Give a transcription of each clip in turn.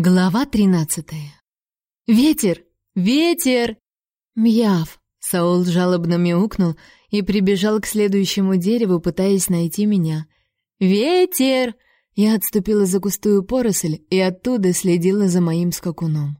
Глава тринадцатая. «Ветер! Ветер!» «Мьяв!» — Саул жалобно мяукнул и прибежал к следующему дереву, пытаясь найти меня. «Ветер!» Я отступила за густую поросль и оттуда следила за моим скакуном.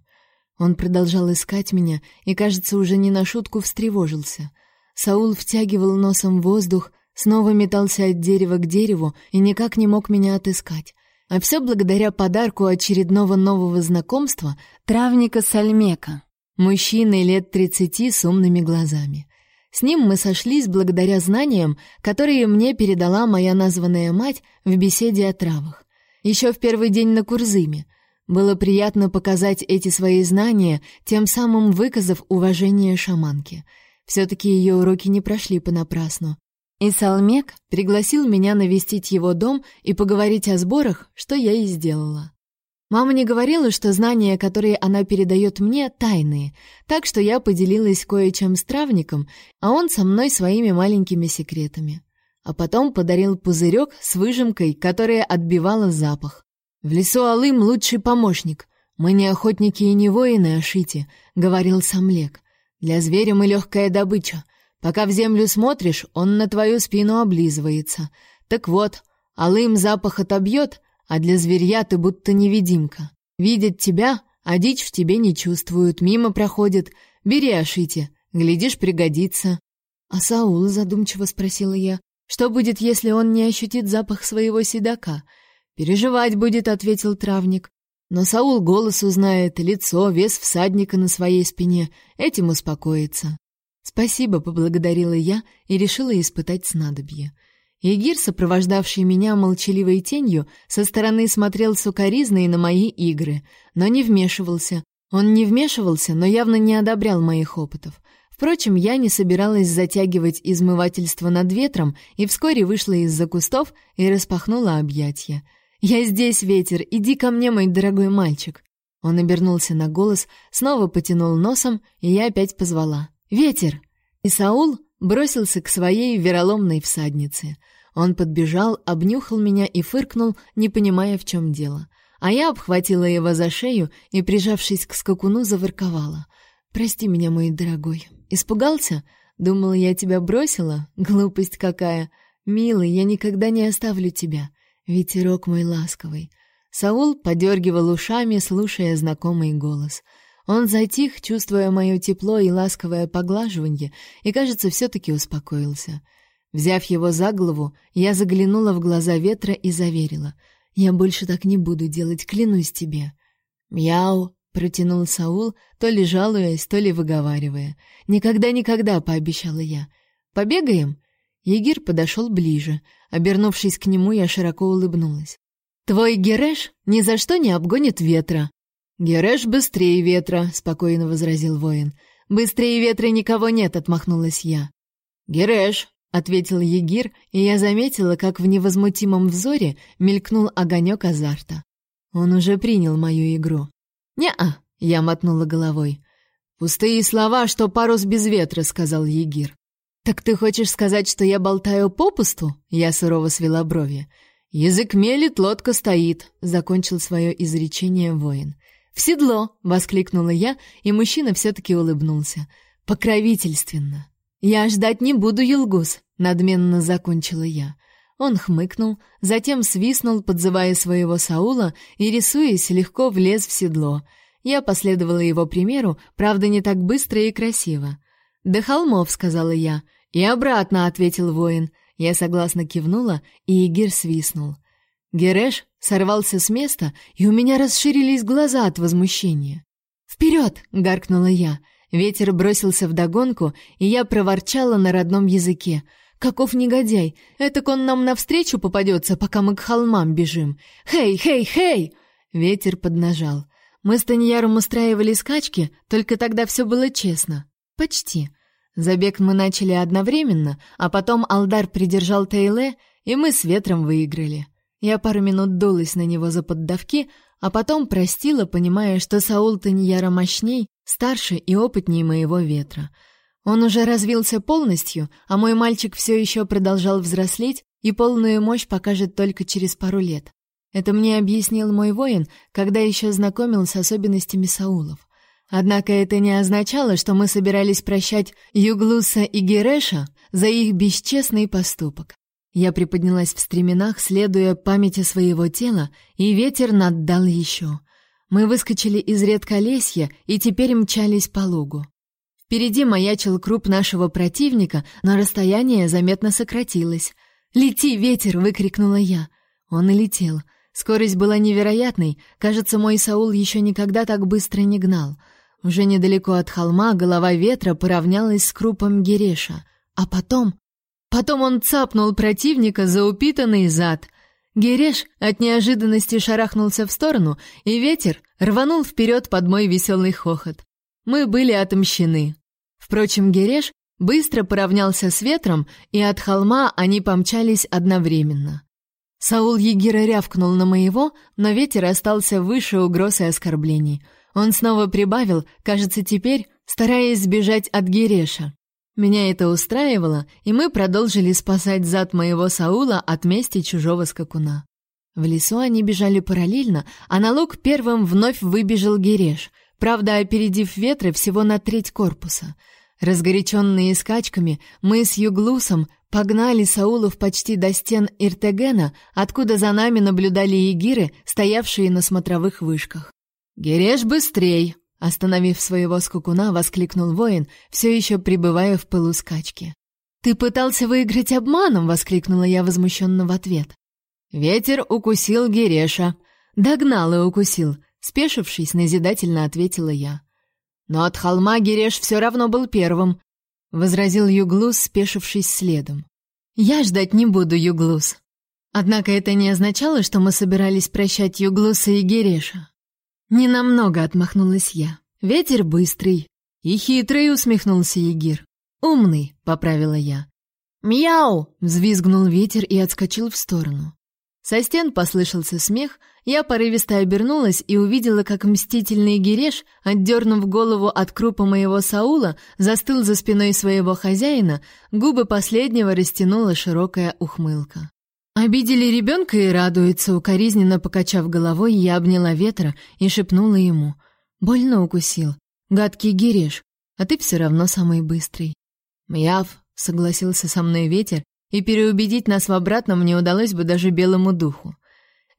Он продолжал искать меня и, кажется, уже не на шутку встревожился. Саул втягивал носом воздух, снова метался от дерева к дереву и никак не мог меня отыскать. А все благодаря подарку очередного нового знакомства травника Сальмека, мужчины лет тридцати с умными глазами. С ним мы сошлись благодаря знаниям, которые мне передала моя названная мать в беседе о травах. Еще в первый день на Курзыме. Было приятно показать эти свои знания, тем самым выказав уважение шаманке. Все-таки ее уроки не прошли понапрасну. И Салмек пригласил меня навестить его дом и поговорить о сборах, что я и сделала. Мама не говорила, что знания, которые она передает мне, тайные, так что я поделилась кое-чем с травником, а он со мной своими маленькими секретами. А потом подарил пузырек с выжимкой, которая отбивала запах. «В лесу Алым лучший помощник. Мы не охотники и не воины Ашити», — говорил Самлек. «Для зверя мы легкая добыча. Пока в землю смотришь, он на твою спину облизывается. Так вот, алым запах отобьет, а для зверья ты будто невидимка. Видят тебя, а дичь в тебе не чувствуют, мимо проходит. Бери ошите, глядишь, пригодится. А Саул задумчиво спросила я, что будет, если он не ощутит запах своего седока? Переживать будет, ответил травник. Но Саул голос узнает, лицо, вес всадника на своей спине, этим успокоится. «Спасибо», — поблагодарила я и решила испытать снадобье. Егир, сопровождавший меня молчаливой тенью, со стороны смотрел сукоризной на мои игры, но не вмешивался. Он не вмешивался, но явно не одобрял моих опытов. Впрочем, я не собиралась затягивать измывательство над ветром и вскоре вышла из-за кустов и распахнула объятья. «Я здесь, ветер, иди ко мне, мой дорогой мальчик!» Он обернулся на голос, снова потянул носом, и я опять позвала. «Ветер!» И Саул бросился к своей вероломной всаднице. Он подбежал, обнюхал меня и фыркнул, не понимая, в чем дело. А я обхватила его за шею и, прижавшись к скакуну, заворковала. «Прости меня, мой дорогой. Испугался? Думала, я тебя бросила? Глупость какая! Милый, я никогда не оставлю тебя. Ветерок мой ласковый». Саул подергивал ушами, слушая знакомый голос — он затих, чувствуя мое тепло и ласковое поглаживание, и, кажется, все-таки успокоился. Взяв его за голову, я заглянула в глаза ветра и заверила. «Я больше так не буду делать, клянусь тебе». «Мяу!» — протянул Саул, то ли жалуясь, то ли выговаривая. «Никогда-никогда!» — пообещала я. «Побегаем?» Егир подошел ближе. Обернувшись к нему, я широко улыбнулась. «Твой Гереш ни за что не обгонит ветра!» «Гереш быстрее ветра», — спокойно возразил воин. «Быстрее ветра никого нет», — отмахнулась я. «Гереш», — ответил Егир, и я заметила, как в невозмутимом взоре мелькнул огонек азарта. Он уже принял мою игру. «Не-а», — я мотнула головой. «Пустые слова, что парус без ветра», — сказал Егир. «Так ты хочешь сказать, что я болтаю попусту?» Я сурово свела брови. «Язык мелит, лодка стоит», — закончил свое изречение воин. «В седло!» — воскликнула я, и мужчина все-таки улыбнулся. «Покровительственно!» «Я ждать не буду, Елгус!» — надменно закончила я. Он хмыкнул, затем свистнул, подзывая своего Саула, и, рисуясь, легко влез в седло. Я последовала его примеру, правда, не так быстро и красиво. «До холмов», — сказала я. «И обратно», — ответил воин. Я согласно кивнула, и Егир свистнул. Гереш сорвался с места, и у меня расширились глаза от возмущения. «Вперед!» — гаркнула я. Ветер бросился вдогонку, и я проворчала на родном языке. «Каков негодяй! Этак он нам навстречу попадется, пока мы к холмам бежим! Хей, хей, хей!» Ветер поднажал. Мы с Таньяром устраивали скачки, только тогда все было честно. Почти. Забег мы начали одновременно, а потом Алдар придержал Тейле, и мы с ветром выиграли. Я пару минут дулась на него за поддавки, а потом простила, понимая, что Саул Таньяра мощней, старше и опытнее моего ветра. Он уже развился полностью, а мой мальчик все еще продолжал взрослеть и полную мощь покажет только через пару лет. Это мне объяснил мой воин, когда еще знакомил с особенностями Саулов. Однако это не означало, что мы собирались прощать Юглуса и Гереша за их бесчестный поступок. Я приподнялась в стременах, следуя памяти своего тела, и ветер наддал еще. Мы выскочили из редколесья и теперь мчались по лугу. Впереди маячил круп нашего противника, но расстояние заметно сократилось. «Лети, ветер!» — выкрикнула я. Он и летел. Скорость была невероятной. Кажется, мой Саул еще никогда так быстро не гнал. Уже недалеко от холма голова ветра поравнялась с крупом Гереша. А потом... Потом он цапнул противника за упитанный зад. Гереш от неожиданности шарахнулся в сторону, и ветер рванул вперед под мой веселый хохот. Мы были отомщены. Впрочем, Гереш быстро поравнялся с ветром, и от холма они помчались одновременно. Саул Егира рявкнул на моего, но ветер остался выше угроз и оскорблений. Он снова прибавил, кажется, теперь, стараясь сбежать от Гереша. Меня это устраивало, и мы продолжили спасать зад моего Саула от мести чужого скакуна. В лесу они бежали параллельно, а на луг первым вновь выбежал Гереш, правда, опередив ветры всего на треть корпуса. Разгоряченные скачками, мы с Юглусом погнали Саулов почти до стен Иртегена, откуда за нами наблюдали егиры, стоявшие на смотровых вышках. «Гереш, быстрей!» Остановив своего скакуна, воскликнул воин, все еще пребывая в пылу скачки. «Ты пытался выиграть обманом!» — воскликнула я возмущенно в ответ. «Ветер укусил Гереша». «Догнал и укусил», — спешившись, назидательно ответила я. «Но от холма Гереш все равно был первым», — возразил Юглус, спешившись следом. «Я ждать не буду, Юглус». Однако это не означало, что мы собирались прощать Юглуса и Гереша. Ненамного отмахнулась я. Ветер быстрый. И хитрый, усмехнулся Егир. Умный, поправила я. Мяу! взвизгнул ветер и отскочил в сторону. Со стен послышался смех, я порывисто обернулась и увидела, как мстительный Гереш, отдернув голову от крупа моего Саула, застыл за спиной своего хозяина, губы последнего растянула широкая ухмылка. Обидели ребенка и радуется, укоризненно покачав головой, я обняла ветра и шепнула ему. Больно укусил. Гадкий гиреш, а ты все равно самый быстрый. Мяв, согласился со мной ветер, и переубедить нас в обратном не удалось бы даже белому духу.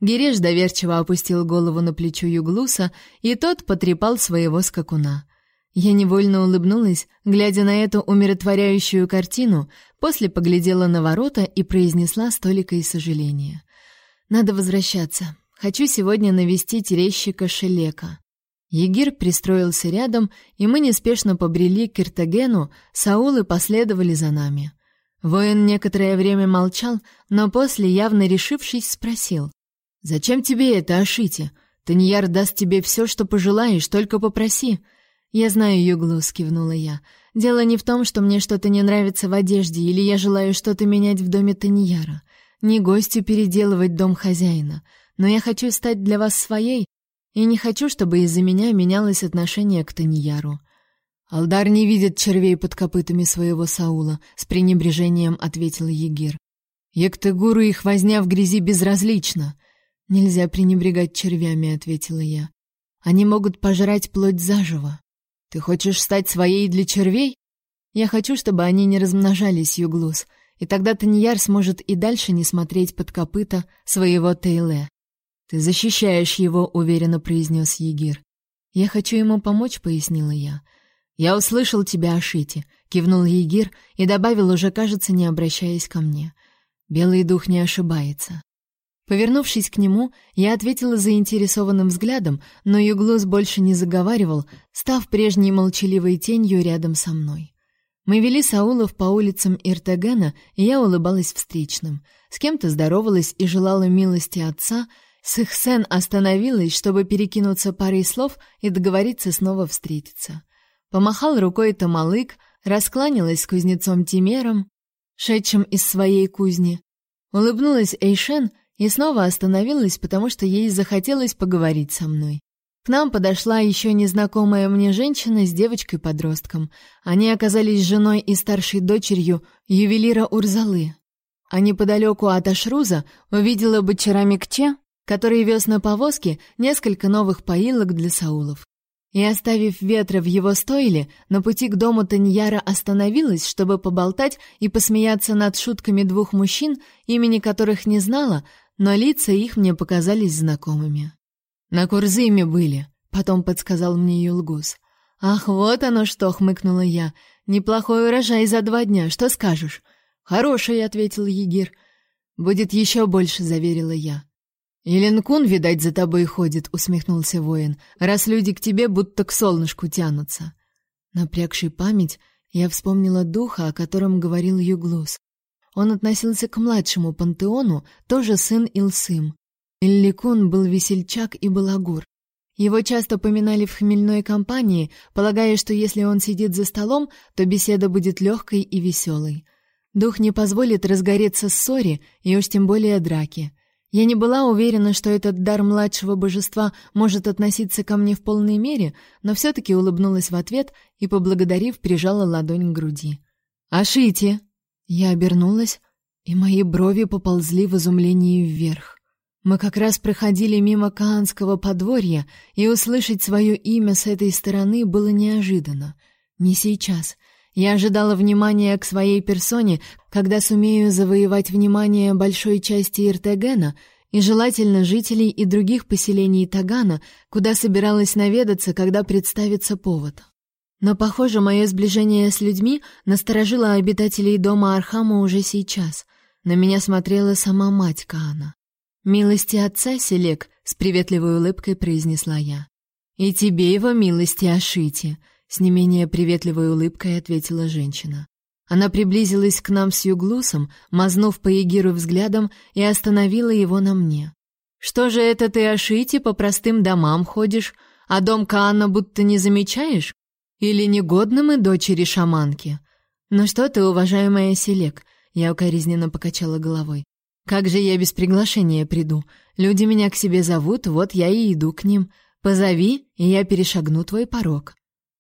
Гиреш доверчиво опустил голову на плечо Юглуса, и тот потрепал своего скакуна. Я невольно улыбнулась, глядя на эту умиротворяющую картину, после поглядела на ворота и произнесла с толикой сожаления. «Надо возвращаться. Хочу сегодня навестить резчика Шелека». Егир пристроился рядом, и мы неспешно побрели к Киртагену, Саулы последовали за нами. Воин некоторое время молчал, но после, явно решившись, спросил. «Зачем тебе это, Ашити? Таньяр даст тебе все, что пожелаешь, только попроси». «Я знаю, Юглус», — кивнула я. «Дело не в том, что мне что-то не нравится в одежде, или я желаю что-то менять в доме Таньяра. Не гостю переделывать дом хозяина. Но я хочу стать для вас своей, и не хочу, чтобы из-за меня менялось отношение к Таньяру». «Алдар не видит червей под копытами своего Саула», — с пренебрежением ответил Егир. «Ектегуру их возня в грязи безразлична». «Нельзя пренебрегать червями», — ответила я. «Они могут пожрать плоть заживо». Ты хочешь стать своей для червей? Я хочу, чтобы они не размножались, Юглус, и тогда Таньяр сможет и дальше не смотреть под копыта своего Тейле. Ты защищаешь его, уверенно произнес Егир. Я хочу ему помочь, пояснила я. Я услышал тебя, Ашити, кивнул Егир и добавил, уже, кажется, не обращаясь ко мне. Белый дух не ошибается. Повернувшись к нему, я ответила заинтересованным взглядом, но Юглус больше не заговаривал, став прежней молчаливой тенью рядом со мной. Мы вели Саулов по улицам Иртагена, и я улыбалась встречным. С кем-то здоровалась и желала милости отца. Сыхсен остановилась, чтобы перекинуться парой слов и договориться снова встретиться. Помахал рукой Тамалык, раскланялась с кузнецом Тимером, шедшим из своей кузни. Улыбнулась Эйшен и снова остановилась, потому что ей захотелось поговорить со мной. К нам подошла еще незнакомая мне женщина с девочкой-подростком. Они оказались женой и старшей дочерью ювелира Урзалы. А неподалеку от Ашруза увидела Бачарамикче, который вез на повозке несколько новых поилок для Саулов. И оставив ветра в его стойле, на пути к дому Таньяра остановилась, чтобы поболтать и посмеяться над шутками двух мужчин, имени которых не знала, но лица их мне показались знакомыми. «На Курзыме были», — потом подсказал мне Юлгус. «Ах, вот оно что!» — хмыкнула я. «Неплохой урожай за два дня, что скажешь?» «Хороший», — ответил Егир. «Будет еще больше», — заверила я. «Еленкун, видать, за тобой ходит», — усмехнулся воин, «раз люди к тебе будто к солнышку тянутся». Напрягший память, я вспомнила духа, о котором говорил Юглус. Он относился к младшему пантеону, тоже сын Илсым. Илликун был весельчак и балагур. Его часто поминали в хмельной компании, полагая, что если он сидит за столом, то беседа будет легкой и веселой. Дух не позволит разгореться ссоре и уж тем более драке. Я не была уверена, что этот дар младшего божества может относиться ко мне в полной мере, но все-таки улыбнулась в ответ и, поблагодарив, прижала ладонь к груди. «Ашите!» Я обернулась, и мои брови поползли в изумлении вверх. Мы как раз проходили мимо Каанского подворья, и услышать свое имя с этой стороны было неожиданно. Не сейчас — я ожидала внимания к своей персоне, когда сумею завоевать внимание большой части Иртегена и желательно жителей и других поселений Тагана, куда собиралась наведаться, когда представится повод. Но, похоже, мое сближение с людьми насторожило обитателей дома Архама уже сейчас. На меня смотрела сама мать Каана. «Милости отца, Селек», — с приветливой улыбкой произнесла я. «И тебе его милости ошите», с не менее приветливой улыбкой ответила женщина. Она приблизилась к нам с Юглусом, мазнув по Егиру взглядом и остановила его на мне. «Что же это ты, Ашити, по простым домам ходишь, а дом Каана будто не замечаешь? Или негодны мы дочери шаманки?» «Ну что ты, уважаемая Селек?» Я укоризненно покачала головой. «Как же я без приглашения приду? Люди меня к себе зовут, вот я и иду к ним. Позови, и я перешагну твой порог».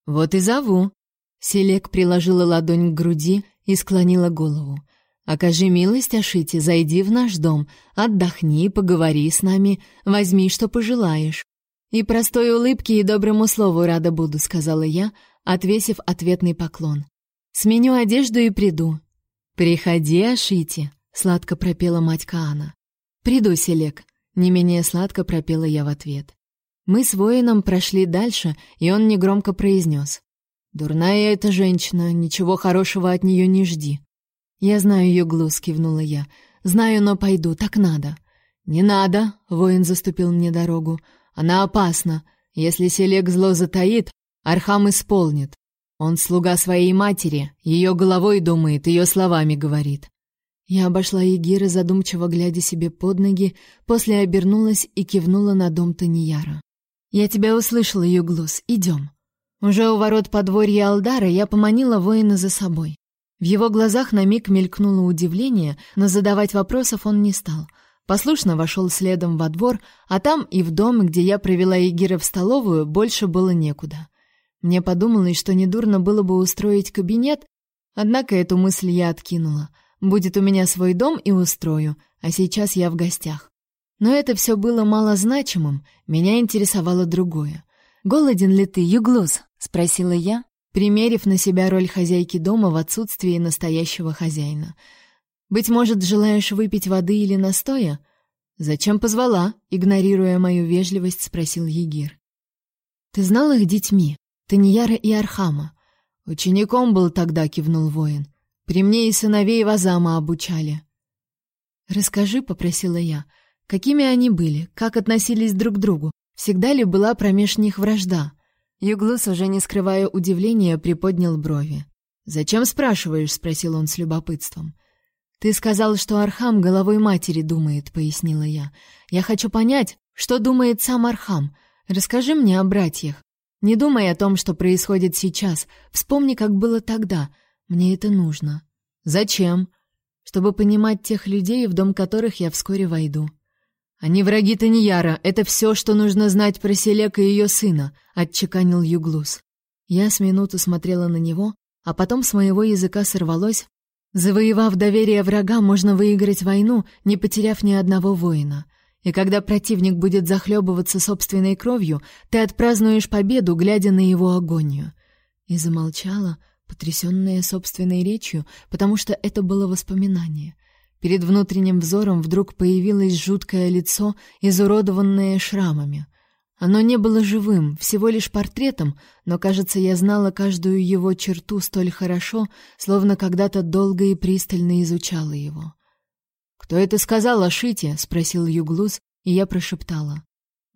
Вот и зову. Селек приложила ладонь к груди и склонила голову. Окажи милость, Ашити, зайди в наш дом, отдохни, поговори с нами, возьми, что пожелаешь. И простой улыбке и доброму слову рада буду, сказала я, отвесив ответный поклон. Сменю одежду и приду. Приходи, Ашити, сладко пропела мать Каана. Приду, Селек, не менее сладко пропела я в ответ. Мы с воином прошли дальше, и он негромко произнес. «Дурная эта женщина, ничего хорошего от нее не жди». «Я знаю ее глаз», — кивнула я. «Знаю, но пойду, так надо». «Не надо», — воин заступил мне дорогу. «Она опасна. Если Селек зло затаит, Архам исполнит. Он слуга своей матери, ее головой думает, ее словами говорит». Я обошла ягира, задумчиво глядя себе под ноги, после обернулась и кивнула на дом Таньяра. «Я тебя услышала, Юглус, идем». Уже у ворот подворья Алдара я поманила воина за собой. В его глазах на миг мелькнуло удивление, но задавать вопросов он не стал. Послушно вошел следом во двор, а там и в дом, где я провела Егира в столовую, больше было некуда. Мне подумалось, что недурно было бы устроить кабинет, однако эту мысль я откинула. Будет у меня свой дом и устрою, а сейчас я в гостях. Но это все было малозначимым, меня интересовало другое. «Голоден ли ты, Юглус?» — спросила я, примерив на себя роль хозяйки дома в отсутствии настоящего хозяина. «Быть может, желаешь выпить воды или настоя?» «Зачем позвала?» — игнорируя мою вежливость, спросил Егир. «Ты знал их детьми, Таньяра и Архама?» «Учеником был тогда», — кивнул воин. «При мне и сыновей Вазама обучали». «Расскажи», — попросила я, — Какими они были, как относились друг к другу, всегда ли была промеж них вражда? Юглус, уже не скрывая удивления, приподнял брови. «Зачем спрашиваешь?» — спросил он с любопытством. «Ты сказал, что Архам головой матери думает», — пояснила я. «Я хочу понять, что думает сам Архам. Расскажи мне о братьях. Не думай о том, что происходит сейчас. Вспомни, как было тогда. Мне это нужно». «Зачем?» «Чтобы понимать тех людей, в дом которых я вскоре войду». «Они враги Таньяра, это все, что нужно знать про Селека и ее сына», — отчеканил Юглус. Я с минуту смотрела на него, а потом с моего языка сорвалось «Завоевав доверие врага, можно выиграть войну, не потеряв ни одного воина». И когда противник будет захлебываться собственной кровью, ты отпразднуешь победу, глядя на его агонию. И замолчала, потрясенная собственной речью, потому что это было воспоминание. Перед внутренним взором вдруг появилось жуткое лицо, изуродованное шрамами. Оно не было живым, всего лишь портретом, но, кажется, я знала каждую его черту столь хорошо, словно когда-то долго и пристально изучала его. «Кто это сказал о Шите?» — спросил Юглус, и я прошептала.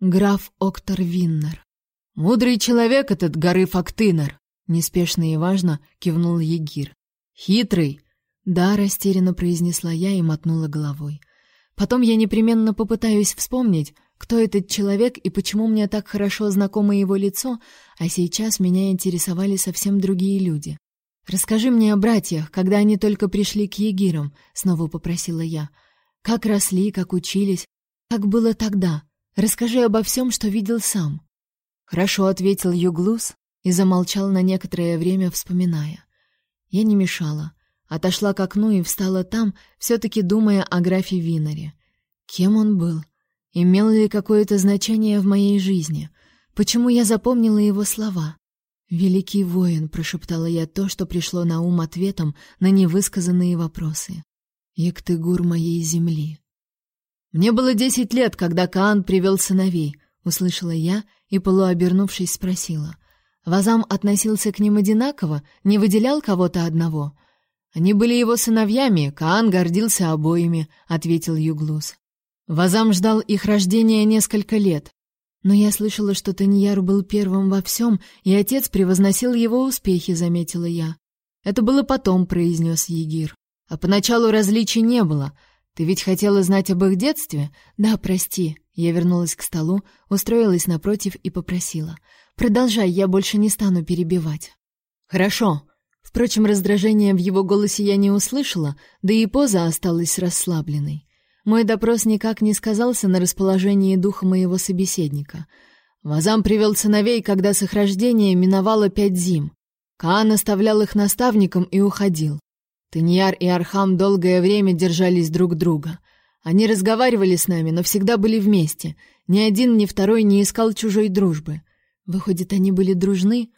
«Граф Октор Виннер». «Мудрый человек этот горы Фактынер», — неспешно и важно кивнул Егир. «Хитрый». «Да», — растерянно произнесла я и мотнула головой. «Потом я непременно попытаюсь вспомнить, кто этот человек и почему мне так хорошо знакомо его лицо, а сейчас меня интересовали совсем другие люди. Расскажи мне о братьях, когда они только пришли к егирам, снова попросила я. Как росли, как учились, как было тогда. Расскажи обо всем, что видел сам. Хорошо ответил Юглус и замолчал на некоторое время, вспоминая. Я не мешала, отошла к окну и встала там, все таки думая о графе Винаре. Кем он был? Имел ли какое-то значение в моей жизни? Почему я запомнила его слова? «Великий воин», — прошептала я то, что пришло на ум ответом на невысказанные вопросы. «Ектыгур моей земли». «Мне было десять лет, когда Каан привел сыновей», — услышала я и, полуобернувшись, спросила. «Вазам относился к ним одинаково, не выделял кого-то одного?» «Они были его сыновьями, Каан гордился обоими», — ответил Юглус. Вазам ждал их рождения несколько лет. Но я слышала, что Таньяр был первым во всем, и отец превозносил его успехи, заметила я. Это было потом, произнес Егир. А поначалу различий не было. Ты ведь хотела знать об их детстве? Да, прости. Я вернулась к столу, устроилась напротив и попросила: "Продолжай, я больше не стану перебивать". Хорошо. Впрочем, раздражения в его голосе я не услышала, да и поза осталась расслабленной. Мой допрос никак не сказался на расположении духа моего собеседника. Вазам привел сыновей, когда с их рождения миновало пять зим. Каан оставлял их наставником и уходил. Таньяр и Архам долгое время держались друг друга. Они разговаривали с нами, но всегда были вместе. Ни один, ни второй не искал чужой дружбы. Выходит, они были дружны?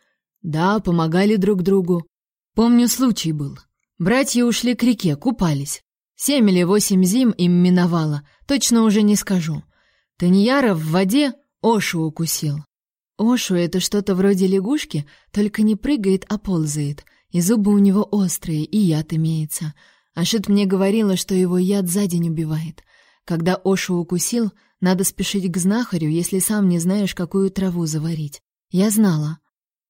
Да, помогали друг другу. Помню, случай был. Братья ушли к реке, купались. Семь или восемь зим им миновало, точно уже не скажу. Таньяра в воде Ошу укусил. Ошу — это что-то вроде лягушки, только не прыгает, а ползает, и зубы у него острые, и яд имеется. Ашит мне говорила, что его яд за день убивает. Когда Ошу укусил, надо спешить к знахарю, если сам не знаешь, какую траву заварить. Я знала.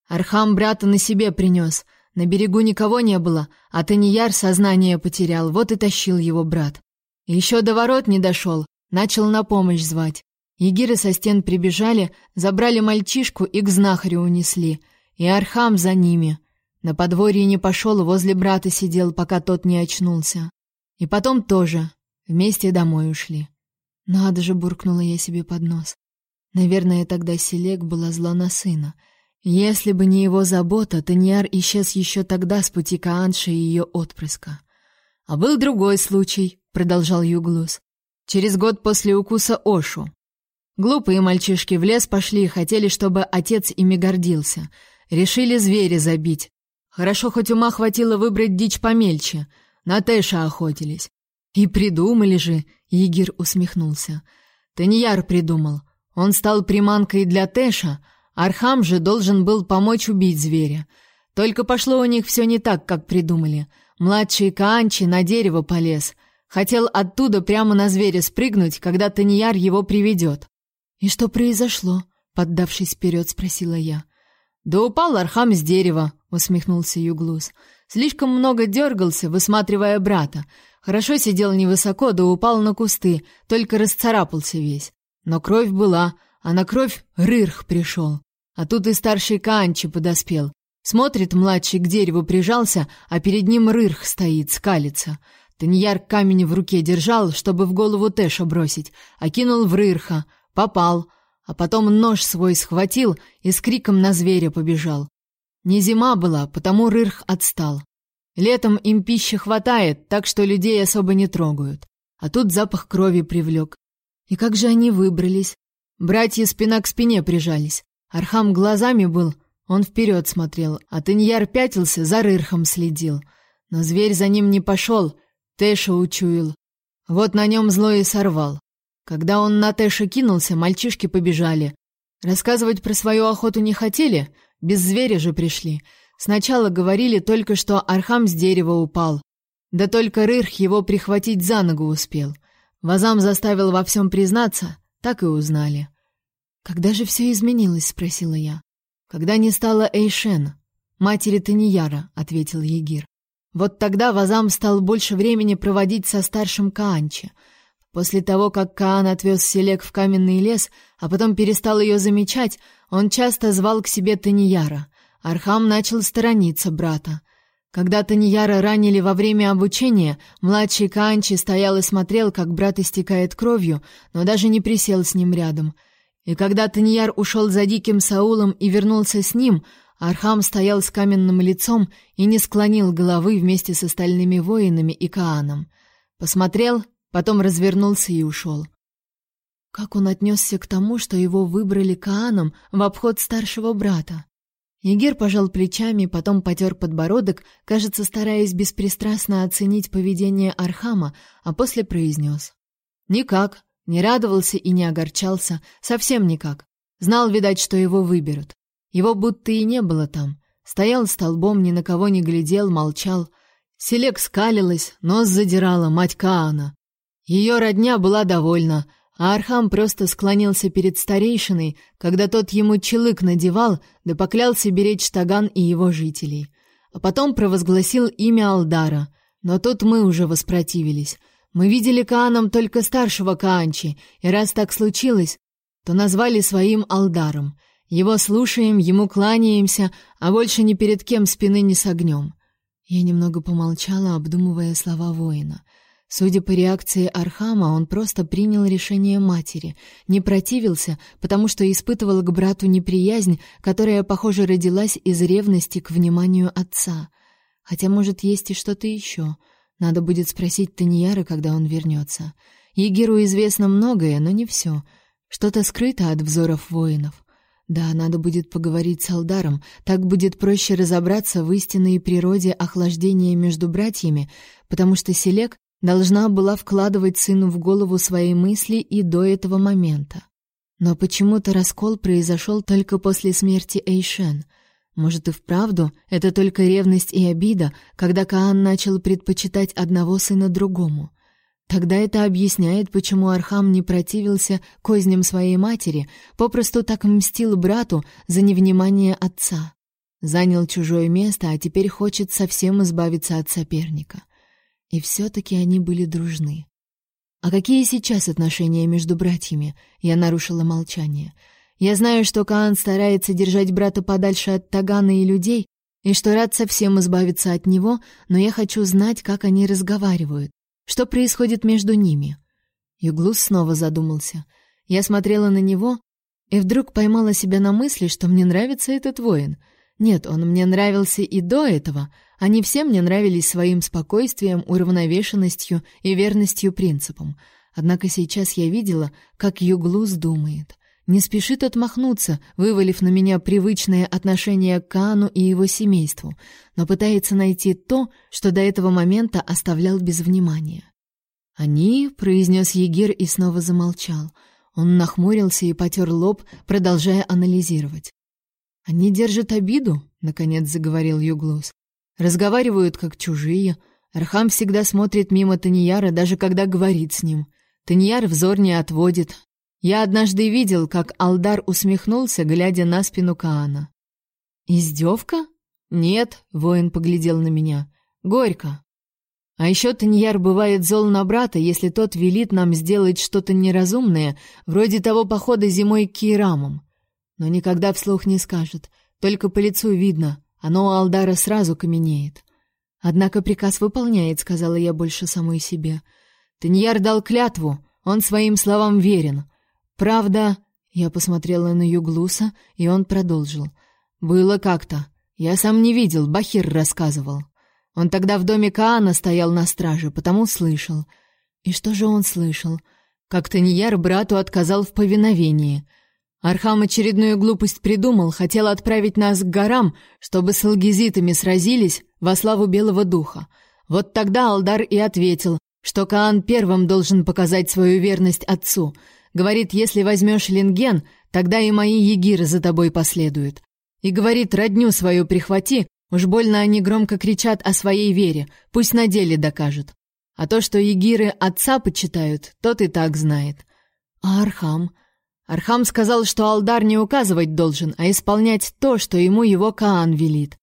Архам брата на себе принес — на берегу никого не было, а Таньяр сознание потерял, вот и тащил его брат. Еще до ворот не дошел, начал на помощь звать. Егиры со стен прибежали, забрали мальчишку и к знахарю унесли. И Архам за ними. На подворье не пошел, возле брата сидел, пока тот не очнулся. И потом тоже. Вместе домой ушли. Надо же, буркнула я себе под нос. Наверное, тогда Селек была зла на сына — если бы не его забота, Таньяр исчез еще тогда с пути Каанши и ее отпрыска. А был другой случай, продолжал Юглус. Через год после укуса Ошу. Глупые мальчишки в лес пошли и хотели, чтобы отец ими гордился. Решили зверя забить. Хорошо хоть ума хватило выбрать дичь помельче. На Тэша охотились. И придумали же, ягир усмехнулся. Таньяр придумал. Он стал приманкой для Тэша, Архам же должен был помочь убить зверя. Только пошло у них все не так, как придумали. Младший каанчи на дерево полез. Хотел оттуда прямо на зверя спрыгнуть, когда Таньяр его приведет. «И что произошло?» — подавшись вперед, спросила я. «Да упал Архам с дерева», — усмехнулся Юглус. «Слишком много дергался, высматривая брата. Хорошо сидел невысоко, да упал на кусты, только расцарапался весь. Но кровь была, а на кровь Рырх пришел. А тут и старший Каанчи подоспел. Смотрит, младший к дереву прижался, а перед ним рырх стоит, скалится. Таньяр камень в руке держал, чтобы в голову Тэша бросить, а кинул в рырха. Попал. А потом нож свой схватил и с криком на зверя побежал. Не зима была, потому рырх отстал. Летом им пищи хватает, так что людей особо не трогают. А тут запах крови привлек. И как же они выбрались? Братья спина к спине прижались. Архам глазами был, он вперед смотрел, а Таньяр пятился, за Рырхом следил. Но зверь за ним не пошел, Тэша учуял. Вот на нем зло и сорвал. Когда он на Тэша кинулся, мальчишки побежали. Рассказывать про свою охоту не хотели, без зверя же пришли. Сначала говорили только, что Архам с дерева упал. Да только Рырх его прихватить за ногу успел. Вазам заставил во всем признаться, так и узнали. «Когда же все изменилось?» — спросила я. «Когда не стало Эйшен, матери Таньяра», — ответил Егир. «Вот тогда Вазам стал больше времени проводить со старшим каанчи. После того, как Каан отвез Селек в каменный лес, а потом перестал ее замечать, он часто звал к себе Таньяра. Архам начал сторониться брата. Когда Таньяра ранили во время обучения, младший каанчи стоял и смотрел, как брат истекает кровью, но даже не присел с ним рядом. И когда Таньяр ушел за диким Саулом и вернулся с ним, Архам стоял с каменным лицом и не склонил головы вместе с остальными воинами и Кааном. Посмотрел, потом развернулся и ушел. Как он отнесся к тому, что его выбрали Кааном в обход старшего брата? Ягир пожал плечами, потом потер подбородок, кажется, стараясь беспристрастно оценить поведение Архама, а после произнес. «Никак. Не радовался и не огорчался. Совсем никак. Знал, видать, что его выберут. Его будто и не было там. Стоял столбом, ни на кого не глядел, молчал. Селек скалилась, нос задирала мать Каана. Ее родня была довольна, а Архам просто склонился перед старейшиной, когда тот ему челык надевал, да поклялся беречь Таган и его жителей. А потом провозгласил имя Алдара. Но тут мы уже воспротивились. Мы видели Кааном только старшего Каанчи, и раз так случилось, то назвали своим Алдаром. Его слушаем, ему кланяемся, а больше ни перед кем спины не согнем. Я немного помолчала, обдумывая слова воина — Судя по реакции Архама, он просто принял решение матери, не противился, потому что испытывал к брату неприязнь, которая, похоже, родилась из ревности к вниманию отца. Хотя, может, есть и что-то еще. Надо будет спросить Таньяра, когда он вернется. Егеру известно многое, но не все. Что-то скрыто от взоров воинов. Да, надо будет поговорить с Алдаром, так будет проще разобраться в истинной природе охлаждения между братьями, потому что Селек должна была вкладывать сыну в голову свои мысли и до этого момента. Но почему-то раскол произошел только после смерти Эйшен. Может и вправду это только ревность и обида, когда Каан начал предпочитать одного сына другому. Тогда это объясняет, почему Архам не противился козням своей матери, попросту так мстил брату за невнимание отца. Занял чужое место, а теперь хочет совсем избавиться от соперника. И все-таки они были дружны. «А какие сейчас отношения между братьями?» Я нарушила молчание. «Я знаю, что Каан старается держать брата подальше от Тагана и людей, и что рад совсем избавиться от него, но я хочу знать, как они разговаривают, что происходит между ними». Юглус снова задумался. Я смотрела на него и вдруг поймала себя на мысли, что мне нравится этот воин. Нет, он мне нравился и до этого — они все мне нравились своим спокойствием, уравновешенностью и верностью принципам. Однако сейчас я видела, как Юглус думает. Не спешит отмахнуться, вывалив на меня привычное отношение к Кану и его семейству, но пытается найти то, что до этого момента оставлял без внимания. «Они», — произнес Егир и снова замолчал. Он нахмурился и потер лоб, продолжая анализировать. «Они держат обиду?» — наконец заговорил Юглус. Разговаривают как чужие. Архам всегда смотрит мимо Таньяра, даже когда говорит с ним. Таньяр взор не отводит. Я однажды видел, как Алдар усмехнулся, глядя на спину Каана. «Издевка?» «Нет», — воин поглядел на меня. «Горько». А еще Таньяр бывает зол на брата, если тот велит нам сделать что-то неразумное, вроде того похода зимой к Кирамам. Но никогда вслух не скажет, только по лицу видно. Оно у Алдара сразу каменеет. Однако приказ выполняет, сказала я больше самой себе. Таньяр дал клятву, он своим словам верен. Правда, я посмотрела на Юглуса, и он продолжил. Было как-то. Я сам не видел, Бахир рассказывал. Он тогда в доме Каана стоял на страже, потому слышал. И что же он слышал? как Таньяр брату отказал в повиновении. Архам очередную глупость придумал, хотел отправить нас к горам, чтобы с алгизитами сразились во славу Белого Духа. Вот тогда Алдар и ответил, что Каан первым должен показать свою верность отцу. Говорит, если возьмешь ленген, тогда и мои егиры за тобой последуют. И говорит, родню свою прихвати, уж больно они громко кричат о своей вере, пусть на деле докажут. А то, что егиры отца почитают, тот и так знает. А Архам? Архам сказал, что Алдар не указывать должен, а исполнять то, что ему его Каан велит.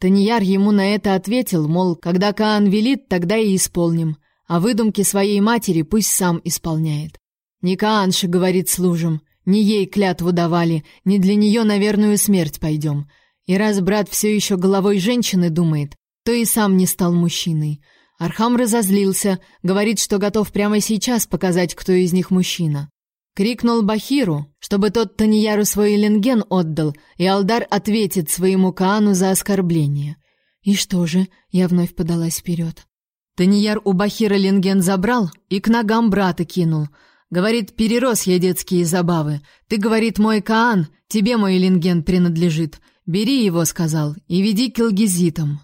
Таньяр ему на это ответил, мол, когда Каан велит, тогда и исполним, а выдумки своей матери пусть сам исполняет. Не Каанше, говорит, служим, не ей клятву давали, не для нее на верную смерть пойдем. И раз брат все еще головой женщины думает, то и сам не стал мужчиной. Архам разозлился, говорит, что готов прямо сейчас показать, кто из них мужчина. Крикнул Бахиру, чтобы тот Таньяру свой ленген отдал, и Алдар ответит своему Каану за оскорбление. И что же? Я вновь подалась вперед. Таньяр у Бахира ленген забрал и к ногам брата кинул. Говорит, перерос я детские забавы. Ты, говорит, мой Каан, тебе мой ленген принадлежит. Бери его, сказал, и веди к илгизитам.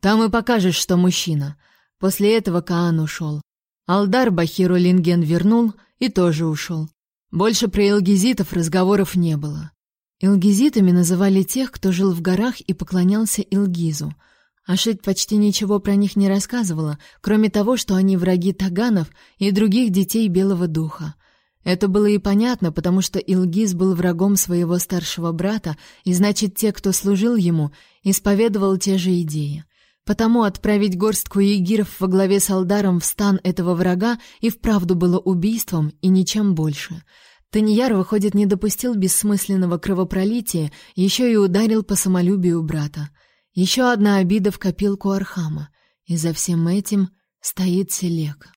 Там и покажешь, что мужчина. После этого Каан ушел. Алдар Бахиру Линген вернул и тоже ушел. Больше про илгизитов разговоров не было. Илгизитами называли тех, кто жил в горах и поклонялся Илгизу. Ашит почти ничего про них не рассказывала, кроме того, что они враги таганов и других детей Белого Духа. Это было и понятно, потому что Илгиз был врагом своего старшего брата, и значит, те, кто служил ему, исповедовал те же идеи. Потому отправить горстку егиров во главе с Алдаром в стан этого врага и вправду было убийством и ничем больше. Таньяр, выходит, не допустил бессмысленного кровопролития, еще и ударил по самолюбию брата. Еще одна обида в копилку Архама. И за всем этим стоит Селек.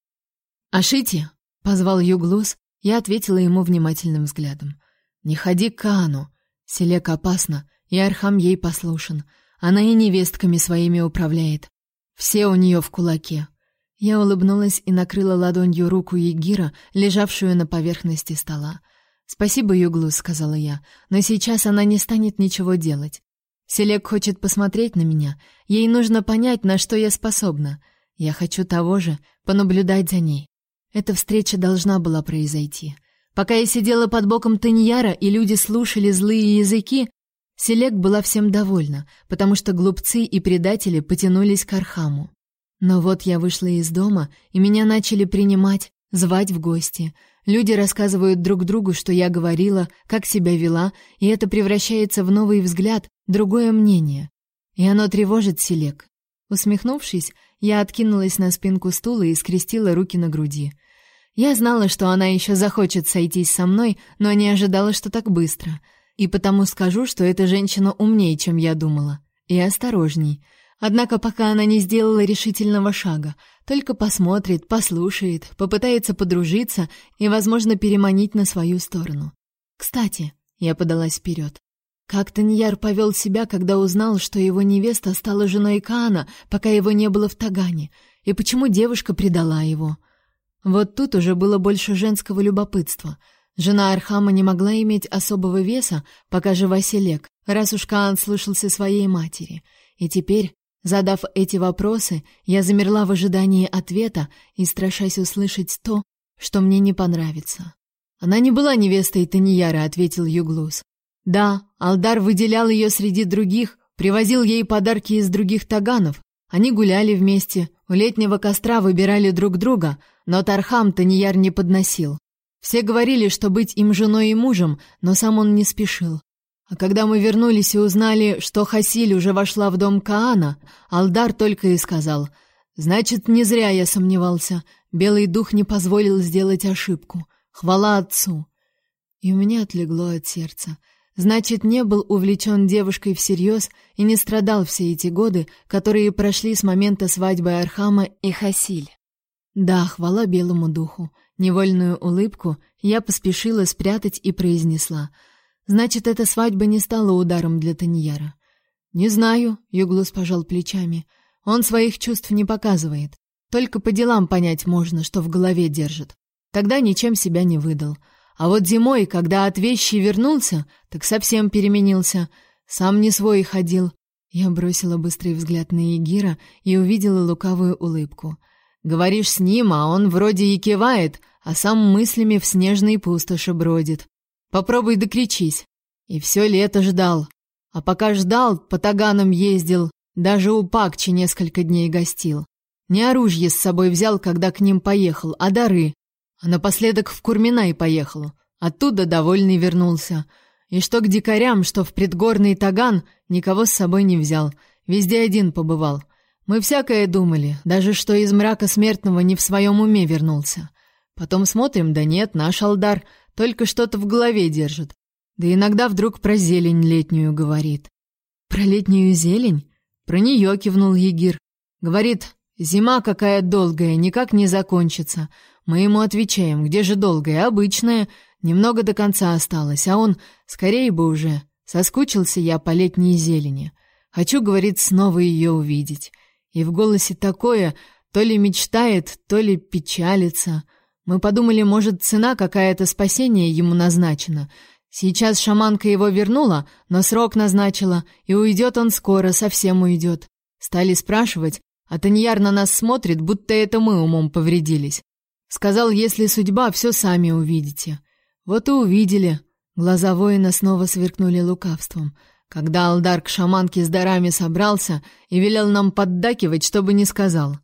«Ашити!» — позвал Юглус, я ответила ему внимательным взглядом. «Не ходи к Каану. Селек опасна, и Архам ей послушен. Она и невестками своими управляет. Все у нее в кулаке. Я улыбнулась и накрыла ладонью руку Егира, лежавшую на поверхности стола. «Спасибо, Юглус», — сказала я, — «но сейчас она не станет ничего делать. Селек хочет посмотреть на меня. Ей нужно понять, на что я способна. Я хочу того же, понаблюдать за ней. Эта встреча должна была произойти. Пока я сидела под боком Таньяра, и люди слушали злые языки, Селек была всем довольна, потому что глупцы и предатели потянулись к Архаму. Но вот я вышла из дома, и меня начали принимать, звать в гости. Люди рассказывают друг другу, что я говорила, как себя вела, и это превращается в новый взгляд, другое мнение. И оно тревожит Селек. Усмехнувшись, я откинулась на спинку стула и скрестила руки на груди. Я знала, что она еще захочет сойтись со мной, но не ожидала, что так быстро — и потому скажу, что эта женщина умнее, чем я думала, и осторожней. Однако пока она не сделала решительного шага, только посмотрит, послушает, попытается подружиться и, возможно, переманить на свою сторону. Кстати, я подалась вперед. Как Таньяр повел себя, когда узнал, что его невеста стала женой Каана, пока его не было в Тагане, и почему девушка предала его. Вот тут уже было больше женского любопытства — Жена Архама не могла иметь особого веса, пока жива Селек, раз уж Каан слушался своей матери. И теперь, задав эти вопросы, я замерла в ожидании ответа и страшась услышать то, что мне не понравится. Она не была невестой Таньяра, ответил Юглус. Да, Алдар выделял ее среди других, привозил ей подарки из других таганов. Они гуляли вместе, у летнего костра выбирали друг друга, но Тархам Таньяр не подносил. Все говорили, что быть им женой и мужем, но сам он не спешил. А когда мы вернулись и узнали, что Хасиль уже вошла в дом Каана, Алдар только и сказал: "Значит, не зря я сомневался. Белый дух не позволил сделать ошибку. Хвала отцу". И у меня отлегло от сердца. Значит, не был увлечен девушкой всерьез и не страдал все эти годы, которые прошли с момента свадьбы Архама и Хасиль. Да, хвала белому духу. Невольную улыбку я поспешила спрятать и произнесла: "Значит, эта свадьба не стала ударом для Таньяра". "Не знаю", Юглус пожал плечами. "Он своих чувств не показывает. Только по делам понять можно, что в голове держит. Тогда ничем себя не выдал. А вот зимой, когда от вещи вернулся, так совсем переменился. Сам не свой ходил. Я бросила быстрый взгляд на Егира и увидела лукавую улыбку. Говоришь с ним, а он вроде и кивает, а сам мыслями в снежной пустоши бродит. Попробуй докричись. И все лето ждал. А пока ждал, по таганам ездил, даже у Пакчи несколько дней гостил. Не оружие с собой взял, когда к ним поехал, а дары. А напоследок в Курминай поехал. Оттуда довольный вернулся. И что к дикарям, что в предгорный таган, никого с собой не взял. Везде один побывал. Мы всякое думали, даже что из мрака смертного не в своем уме вернулся. Потом смотрим, да нет, наш Алдар только что-то в голове держит. Да иногда вдруг про зелень летнюю говорит. Про летнюю зелень? Про нее кивнул Егир. Говорит, зима какая долгая, никак не закончится. Мы ему отвечаем, где же долгая, обычная, немного до конца осталось, а он, скорее бы уже, соскучился я по летней зелени. Хочу, говорит, снова ее увидеть. И в голосе такое, то ли мечтает, то ли печалится. Мы подумали, может, цена какая-то спасения ему назначена. Сейчас шаманка его вернула, но срок назначила, и уйдет он скоро, совсем уйдет. Стали спрашивать, а Таньяр на нас смотрит, будто это мы умом повредились. Сказал, если судьба, все сами увидите. Вот и увидели. Глаза воина снова сверкнули лукавством. Когда Алдар к шаманке с дарами собрался и велел нам поддакивать, чтобы не сказал.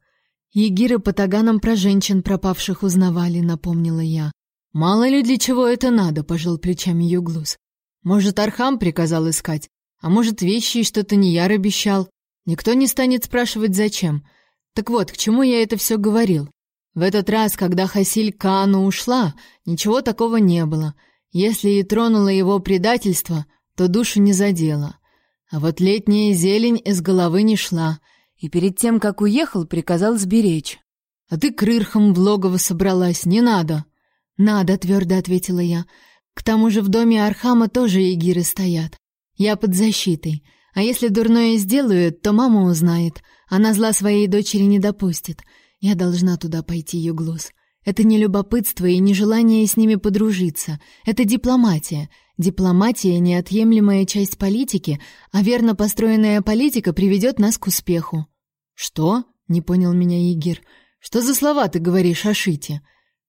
Егиры по таганам про женщин пропавших узнавали, напомнила я. Мало ли для чего это надо, пожал плечами Юглус. Может, Архам приказал искать, а может, вещи и что-то не яр обещал. Никто не станет спрашивать зачем. Так вот, к чему я это все говорил? В этот раз, когда Хасиль Каану ушла, ничего такого не было. Если и тронуло его предательство, то душу не задело. А вот летняя зелень из головы не шла, и перед тем, как уехал, приказал сберечь. А ты к рырхам в логово собралась, не надо. Надо, твердо ответила я. К тому же в доме Архама тоже егиры стоят. Я под защитой. А если дурное сделаю, то мама узнает. Она зла своей дочери не допустит. Я должна туда пойти, Юглус. Это не любопытство и не желание с ними подружиться. Это дипломатия. Дипломатия — неотъемлемая часть политики, а верно построенная политика приведет нас к успеху. Что? Не понял меня Игир. Что за слова ты говоришь о Шите?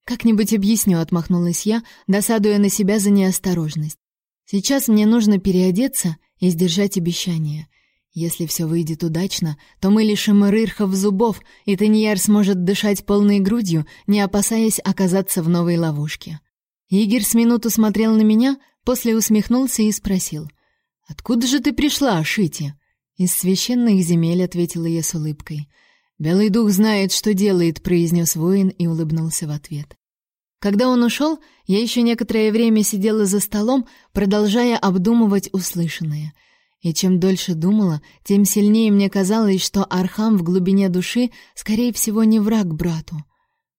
Как-нибудь объясню, отмахнулась я, досадуя на себя за неосторожность. Сейчас мне нужно переодеться и сдержать обещание. Если все выйдет удачно, то мы лишим Рырхов зубов, и Таньяр сможет дышать полной грудью, не опасаясь оказаться в новой ловушке. Игорь с минуту смотрел на меня, После усмехнулся и спросил: "Откуда же ты пришла, Ашити?" "Из священных земель", ответила я с улыбкой. "Белый дух знает, что делает", произнес воин и улыбнулся в ответ. Когда он ушел, я еще некоторое время сидела за столом, продолжая обдумывать услышанное. И чем дольше думала, тем сильнее мне казалось, что Архам в глубине души, скорее всего, не враг брату.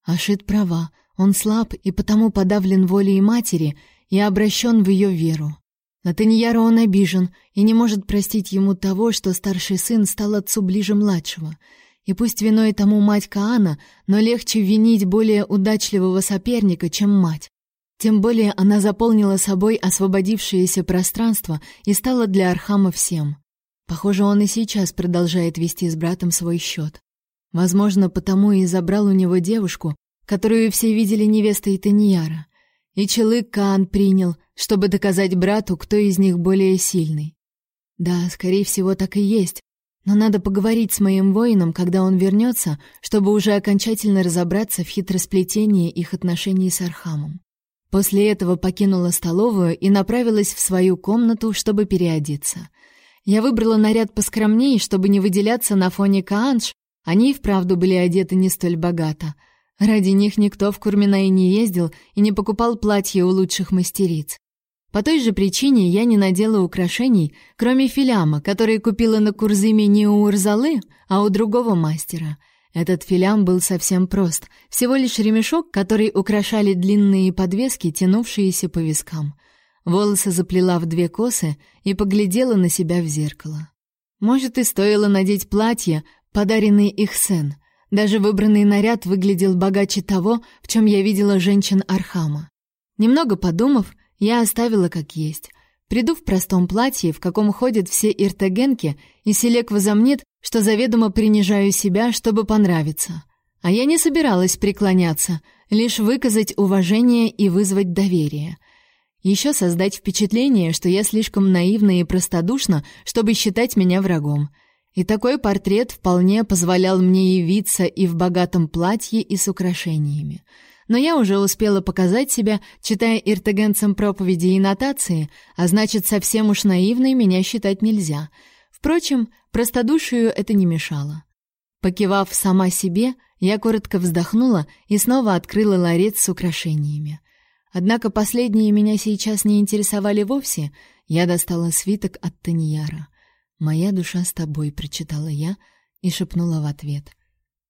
Ашит права, он слаб и потому подавлен волей матери, и обращен в ее веру. На Таньяра он обижен и не может простить ему того, что старший сын стал отцу ближе младшего. И пусть виной тому мать Каана, но легче винить более удачливого соперника, чем мать. Тем более она заполнила собой освободившееся пространство и стала для Архама всем. Похоже, он и сейчас продолжает вести с братом свой счет. Возможно, потому и забрал у него девушку, которую все видели невестой Таньяра. И Челык Каан принял, чтобы доказать брату, кто из них более сильный. Да, скорее всего, так и есть. Но надо поговорить с моим воином, когда он вернется, чтобы уже окончательно разобраться в хитросплетении их отношений с Архамом. После этого покинула столовую и направилась в свою комнату, чтобы переодеться. Я выбрала наряд поскромнее, чтобы не выделяться на фоне Каанш. Они и вправду были одеты не столь богато — Ради них никто в Курминай не ездил и не покупал платья у лучших мастериц. По той же причине я не надела украшений, кроме филяма, который купила на Курзыме не у Урзалы, а у другого мастера. Этот филям был совсем прост, всего лишь ремешок, который украшали длинные подвески, тянувшиеся по вискам. Волосы заплела в две косы и поглядела на себя в зеркало. Может, и стоило надеть платье, подаренное их сын, Даже выбранный наряд выглядел богаче того, в чем я видела женщин Архама. Немного подумав, я оставила как есть. Приду в простом платье, в каком ходят все иртагенки, и Селек возомнит, что заведомо принижаю себя, чтобы понравиться. А я не собиралась преклоняться, лишь выказать уважение и вызвать доверие. Еще создать впечатление, что я слишком наивна и простодушна, чтобы считать меня врагом. И такой портрет вполне позволял мне явиться и в богатом платье, и с украшениями. Но я уже успела показать себя, читая иртегенцам проповеди и нотации, а значит, совсем уж наивной меня считать нельзя. Впрочем, простодушию это не мешало. Покивав сама себе, я коротко вздохнула и снова открыла ларец с украшениями. Однако последние меня сейчас не интересовали вовсе. Я достала свиток от Таньяра. «Моя душа с тобой», — прочитала я и шепнула в ответ.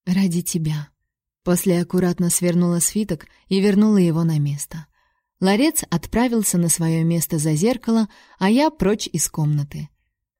«Ради тебя». После аккуратно свернула свиток и вернула его на место. Ларец отправился на свое место за зеркало, а я прочь из комнаты.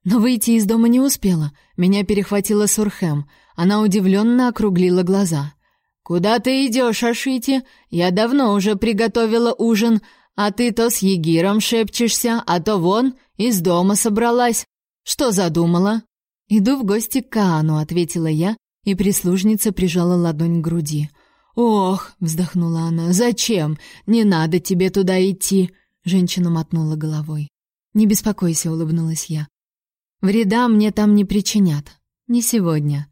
Но выйти из дома не успела. Меня перехватила Сурхем. Она удивленно округлила глаза. «Куда ты идешь, Ашити? Я давно уже приготовила ужин, а ты то с Егиром шепчешься, а то вон из дома собралась. Что задумала? Иду в гости к Каану, ответила я, и прислужница прижала ладонь к груди. Ох, вздохнула она. Зачем? Не надо тебе туда идти, женщина мотнула головой. Не беспокойся, улыбнулась я. Вреда мне там не причинят. Не сегодня.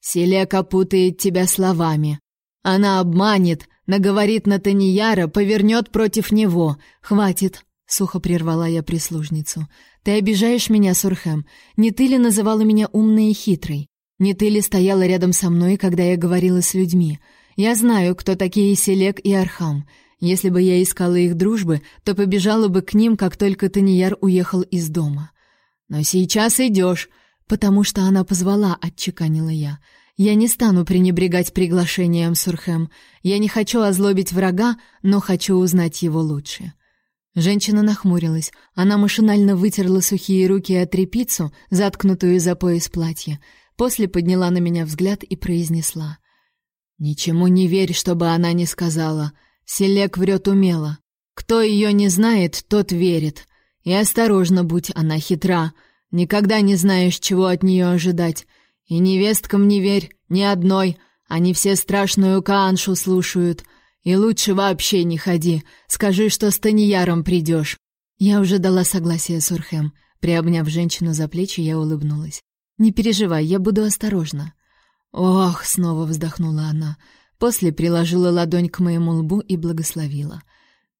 Селека путает тебя словами. Она обманет, наговорит на Таньяра, повернет против него. Хватит, сухо прервала я прислужницу. Ты обижаешь меня, Сурхэм. Не ты ли называла меня умной и хитрой? Не ты ли стояла рядом со мной, когда я говорила с людьми? Я знаю, кто такие Селек и Архам. Если бы я искала их дружбы, то побежала бы к ним, как только Таньяр уехал из дома. Но сейчас идешь, потому что она позвала, отчеканила я. Я не стану пренебрегать приглашением Сурхэм. Я не хочу озлобить врага, но хочу узнать его лучше. Женщина нахмурилась. Она машинально вытерла сухие руки о тряпицу, заткнутую за пояс платья. После подняла на меня взгляд и произнесла: "Ничему не верь, чтобы она не сказала. Селек врет умело. Кто ее не знает, тот верит. И осторожно будь, она хитра. Никогда не знаешь, чего от нее ожидать. И невесткам не верь, ни одной. Они все страшную Кааншу слушают. И лучше вообще не ходи. Скажи, что с Таньяром придешь». Я уже дала согласие Сурхем. Приобняв женщину за плечи, я улыбнулась. «Не переживай, я буду осторожна». «Ох!» — снова вздохнула она. После приложила ладонь к моему лбу и благословила.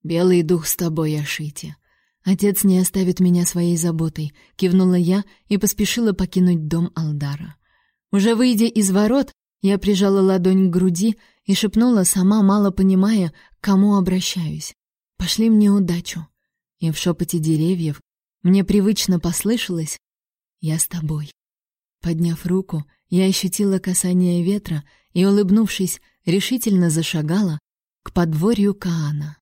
«Белый дух с тобой, Ашити. Отец не оставит меня своей заботой», — кивнула я и поспешила покинуть дом Алдара. Уже выйдя из ворот, я прижала ладонь к груди и шепнула, сама мало понимая, к кому обращаюсь. «Пошли мне удачу». И в шепоте деревьев мне привычно послышалось «Я с тобой». Подняв руку, я ощутила касание ветра и, улыбнувшись, решительно зашагала к подворью Каана.